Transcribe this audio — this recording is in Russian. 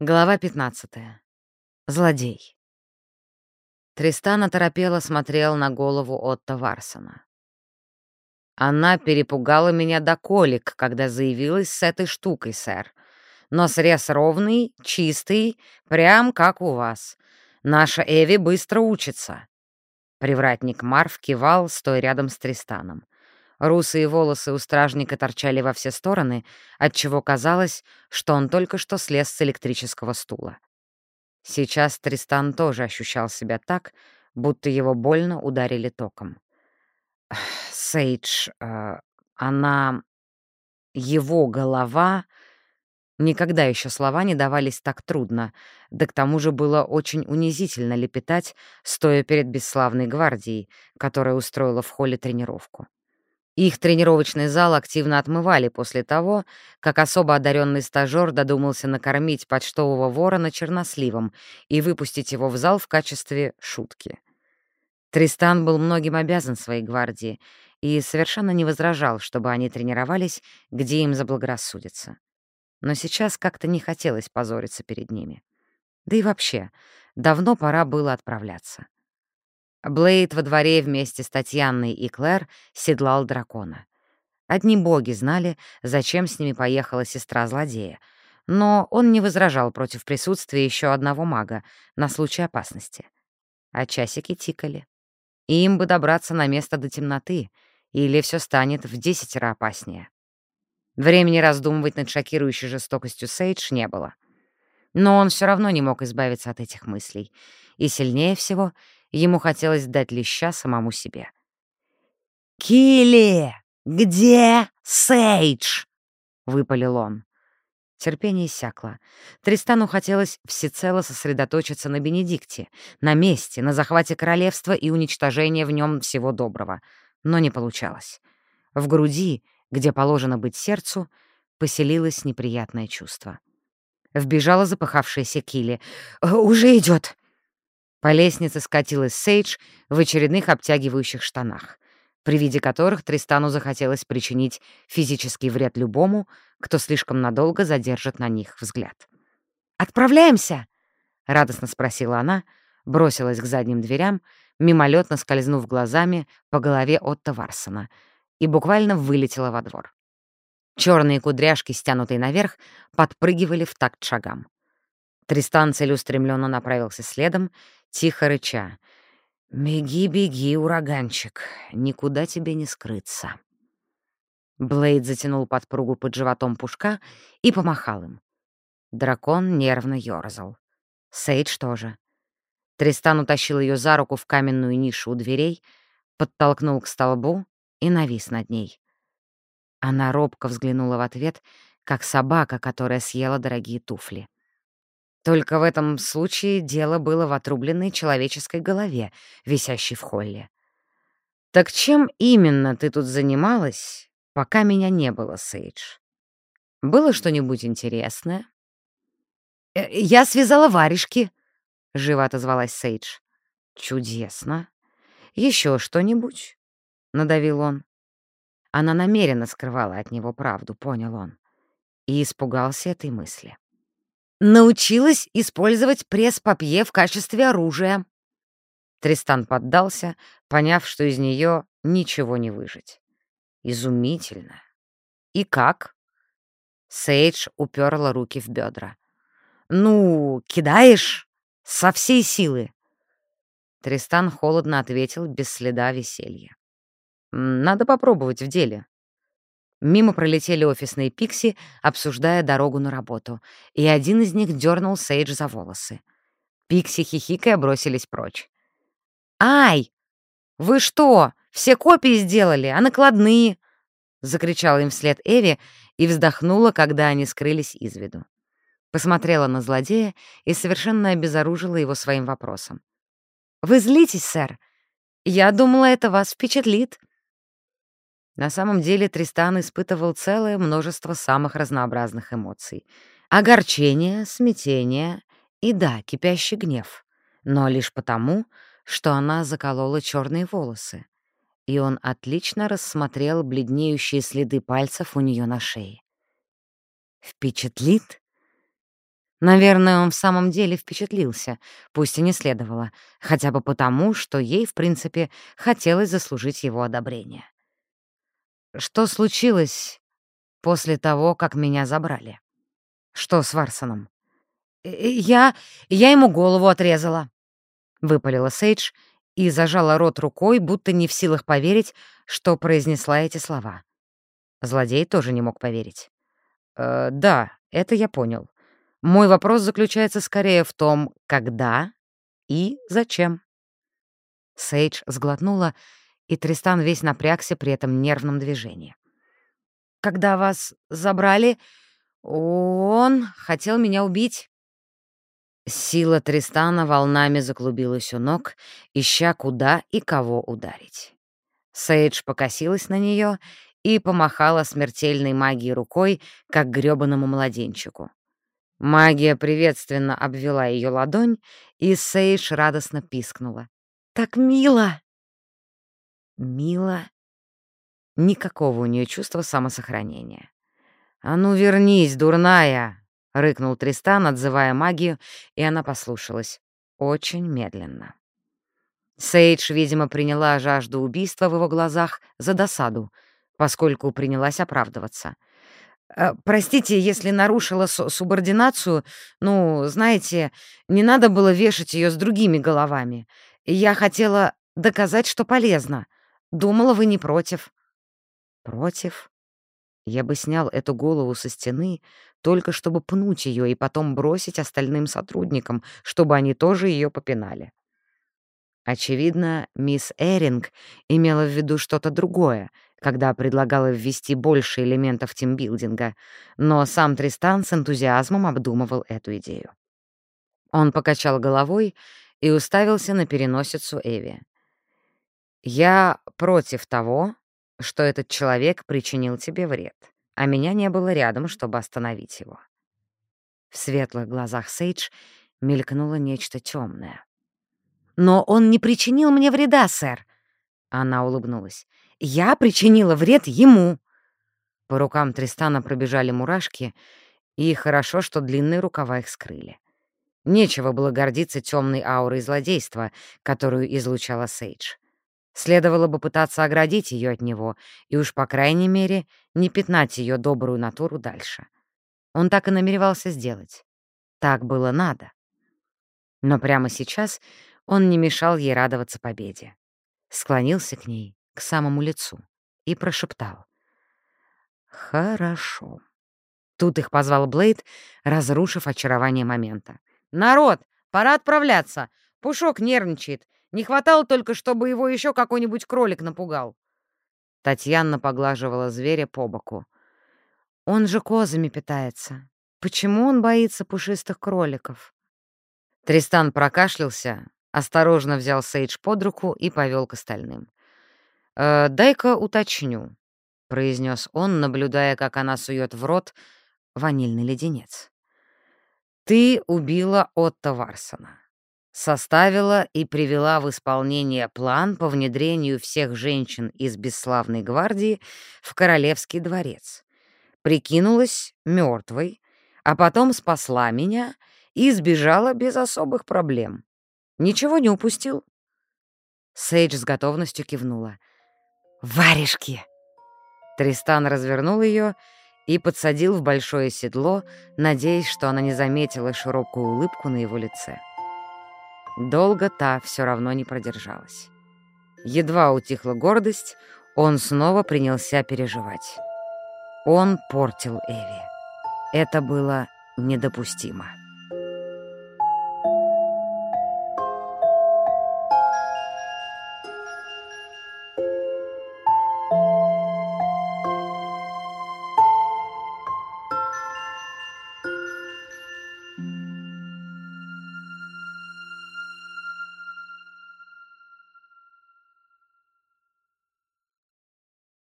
Глава 15. Злодей. Тристан оторопело смотрел на голову Отто Варсона. «Она перепугала меня до колик, когда заявилась с этой штукой, сэр. Но срез ровный, чистый, прям как у вас. Наша Эви быстро учится». Привратник Марв кивал, стоя рядом с Тристаном. Русые волосы у стражника торчали во все стороны, отчего казалось, что он только что слез с электрического стула. Сейчас Тристан тоже ощущал себя так, будто его больно ударили током. Сейдж, э, она... Его голова... Никогда еще слова не давались так трудно, да к тому же было очень унизительно лепетать, стоя перед бесславной гвардией, которая устроила в холле тренировку. Их тренировочный зал активно отмывали после того, как особо одаренный стажёр додумался накормить почтового ворона черносливом и выпустить его в зал в качестве шутки. Тристан был многим обязан своей гвардии и совершенно не возражал, чтобы они тренировались, где им заблагорассудится. Но сейчас как-то не хотелось позориться перед ними. Да и вообще, давно пора было отправляться. Блейд во дворе вместе с Татьяной и Клэр седлал дракона. Одни боги знали, зачем с ними поехала сестра злодея, но он не возражал против присутствия еще одного мага на случай опасности. А часики тикали. И им бы добраться на место до темноты, или все станет в десятеро опаснее. Времени раздумывать над шокирующей жестокостью Сейдж не было. Но он все равно не мог избавиться от этих мыслей, и сильнее всего — Ему хотелось дать леща самому себе. «Килли, где Сейдж?» — выпалил он. Терпение иссякло. Тристану хотелось всецело сосредоточиться на Бенедикте, на месте, на захвате королевства и уничтожении в нем всего доброго. Но не получалось. В груди, где положено быть сердцу, поселилось неприятное чувство. Вбежала запыхавшаяся Килли. «Уже идет. По лестнице скатилась Сейдж в очередных обтягивающих штанах, при виде которых Тристану захотелось причинить физический вред любому, кто слишком надолго задержит на них взгляд. «Отправляемся?» — радостно спросила она, бросилась к задним дверям, мимолетно скользнув глазами по голове Отто Варсона, и буквально вылетела во двор. Черные кудряшки, стянутые наверх, подпрыгивали в такт шагам. Тристан целеустремленно направился следом, тихо рыча. «Беги, беги, ураганчик, никуда тебе не скрыться». Блейд затянул подпругу под животом пушка и помахал им. Дракон нервно ёрзал. Сейдж тоже. Тристан утащил ее за руку в каменную нишу у дверей, подтолкнул к столбу и навис над ней. Она робко взглянула в ответ, как собака, которая съела дорогие туфли. Только в этом случае дело было в отрубленной человеческой голове, висящей в холле. «Так чем именно ты тут занималась, пока меня не было, Сейдж? Было что-нибудь интересное?» «Э, «Я связала варежки», — живо отозвалась Сейдж. «Чудесно. Еще что-нибудь?» — надавил он. Она намеренно скрывала от него правду, понял он. И испугался этой мысли. Научилась использовать пресс-папье в качестве оружия. Тристан поддался, поняв, что из нее ничего не выжить. Изумительно. И как? Сейдж уперла руки в бедра. «Ну, кидаешь? Со всей силы!» Тристан холодно ответил, без следа веселья. «Надо попробовать в деле. Мимо пролетели офисные пикси, обсуждая дорогу на работу, и один из них дернул Сейдж за волосы. Пикси хихикая бросились прочь. «Ай! Вы что, все копии сделали, а накладные?» — закричала им вслед Эви и вздохнула, когда они скрылись из виду. Посмотрела на злодея и совершенно обезоружила его своим вопросом. «Вы злитесь, сэр? Я думала, это вас впечатлит». На самом деле Тристан испытывал целое множество самых разнообразных эмоций. Огорчение, смятение и, да, кипящий гнев. Но лишь потому, что она заколола черные волосы. И он отлично рассмотрел бледнеющие следы пальцев у нее на шее. «Впечатлит?» Наверное, он в самом деле впечатлился, пусть и не следовало, хотя бы потому, что ей, в принципе, хотелось заслужить его одобрение. Что случилось после того, как меня забрали? Что с Варсоном? «Э, э, «Я... я ему голову отрезала», — выпалила Сейдж и зажала рот рукой, будто не в силах поверить, что произнесла эти слова. Злодей тоже не мог поверить. «Э, «Да, это я понял. Мой вопрос заключается скорее в том, когда и зачем». Сейдж сглотнула, и Тристан весь напрягся при этом нервном движении. «Когда вас забрали, он хотел меня убить». Сила Тристана волнами заклубилась у ног, ища куда и кого ударить. Сейдж покосилась на нее и помахала смертельной магией рукой, как грёбаному младенчику. Магия приветственно обвела ее ладонь, и Сейдж радостно пискнула. «Так мило!» «Мило?» Никакого у нее чувства самосохранения. «А ну вернись, дурная!» — рыкнул Тристан, отзывая магию, и она послушалась. Очень медленно. Сейдж, видимо, приняла жажду убийства в его глазах за досаду, поскольку принялась оправдываться. «Э, «Простите, если нарушила субординацию, ну, знаете, не надо было вешать ее с другими головами. Я хотела доказать, что полезно. Думала, вы не против». «Против?» Я бы снял эту голову со стены, только чтобы пнуть ее и потом бросить остальным сотрудникам, чтобы они тоже ее попинали. Очевидно, мисс Эринг имела в виду что-то другое, когда предлагала ввести больше элементов тимбилдинга, но сам Тристан с энтузиазмом обдумывал эту идею. Он покачал головой и уставился на переносицу Эви. «Я против того, что этот человек причинил тебе вред, а меня не было рядом, чтобы остановить его. В светлых глазах Сейдж мелькнуло нечто темное. «Но он не причинил мне вреда, сэр!» Она улыбнулась. «Я причинила вред ему!» По рукам Тристана пробежали мурашки, и хорошо, что длинные рукава их скрыли. Нечего было гордиться темной аурой злодейства, которую излучала Сейдж. Следовало бы пытаться оградить ее от него и уж, по крайней мере, не пятнать ее добрую натуру дальше. Он так и намеревался сделать. Так было надо. Но прямо сейчас он не мешал ей радоваться победе. Склонился к ней, к самому лицу, и прошептал. «Хорошо». Тут их позвал Блейд, разрушив очарование момента. «Народ, пора отправляться. Пушок нервничает. Не хватало только, чтобы его еще какой-нибудь кролик напугал. Татьяна поглаживала зверя по боку. Он же козами питается. Почему он боится пушистых кроликов? Тристан прокашлялся, осторожно взял Сейдж под руку и повел к остальным. «Э, «Дай-ка уточню», — произнес он, наблюдая, как она сует в рот ванильный леденец. «Ты убила Отто Варсона составила и привела в исполнение план по внедрению всех женщин из бесславной гвардии в королевский дворец. Прикинулась мертвой, а потом спасла меня и сбежала без особых проблем. Ничего не упустил? Сейдж с готовностью кивнула. «Варежки!» Тристан развернул ее и подсадил в большое седло, надеясь, что она не заметила широкую улыбку на его лице. Долго та все равно не продержалась. Едва утихла гордость, он снова принялся переживать. Он портил Эви. Это было недопустимо.